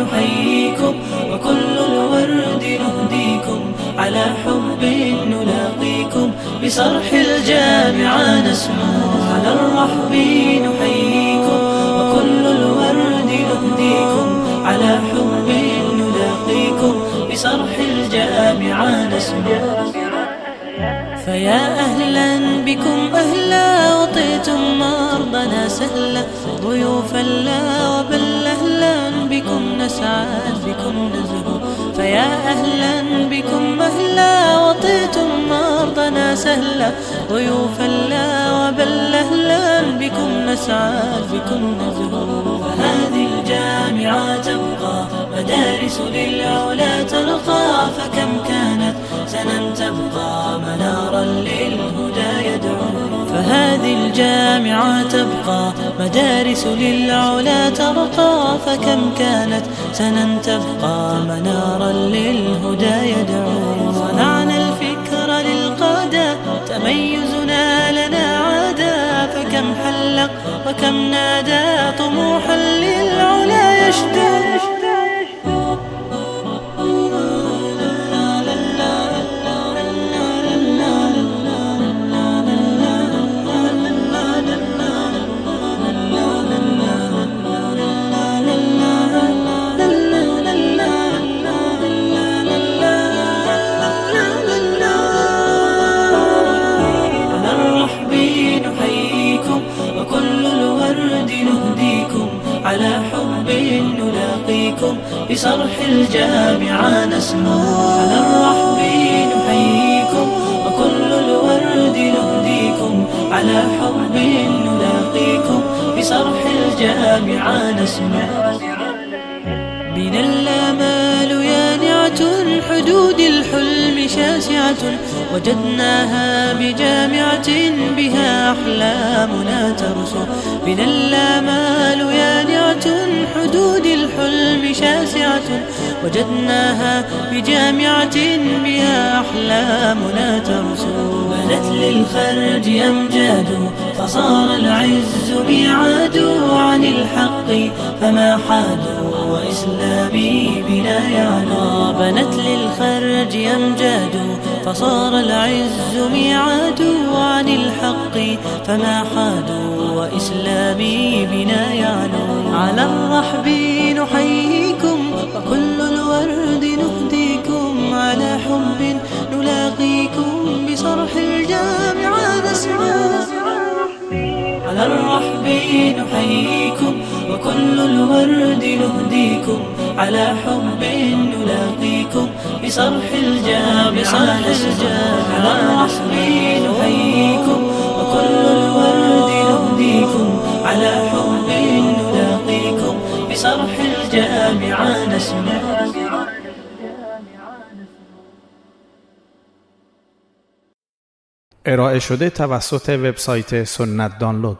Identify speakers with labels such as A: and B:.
A: نحييكم وكل الورد نهديكم على حب نلاقيكم بصرح الجامعة نسمو على الرحب نحييكم وكل الورد نهديكم على حب نلاقيكم بصرح الجامعة نسمو فيا أهلا بكم أهلا وطيتم مرضنا سهلا ضيوفا لا نسعد بكم نزهو فيا أهلا بكم أهلا وطيتم مرضنا سهلا. ضيوفا لا وبل أهلا بكم نسعد بكم نزهو فهذه الجامعة تبقى مدارس للعلا ترقى. فكم كانت سنا تبقى منارا للهدى يدعو. فهذه الجامعة تبقى مدارس للعلا ترقى فكم كانت سنا تبقى؟ منارا للهدى يدعو صنعنا الفكر للقادة تميزنا لنا عادا فكم حلق وكم نادى نلاقيكم بصرح الجامعة نسمو على الرحب نحييكم وكل الورد نهديكم على حب نلاقيكم بصرح الجامعة نسمو بنا الآمال يانعة حدود الحلم شاسعة وجدناها بجامعة بها أحلامنا ترسو. بنا الآمال شاسعة وجدناها بجامعة بها أحلامنا ترسو. بنت للخرج أمجاد فصار العز ميعاد عن الحق فما حادوا وإسلامي بنا يعلى بنت للخرج أمجاد فصار العز ميعاد عن الحق فما حادوا وإسلامي بنا يعلو على الرحب نحييكم على الرحب نحييكم وكل الورد نهديكم. على حب نلاقيكم بصرح الجامعة على الرحب نحييكم وكل الورد نهديكم. على حب نلاقيكم بصرح الجامعة نسمع
B: ارائه شده توسط وبسایت سنت دانلود.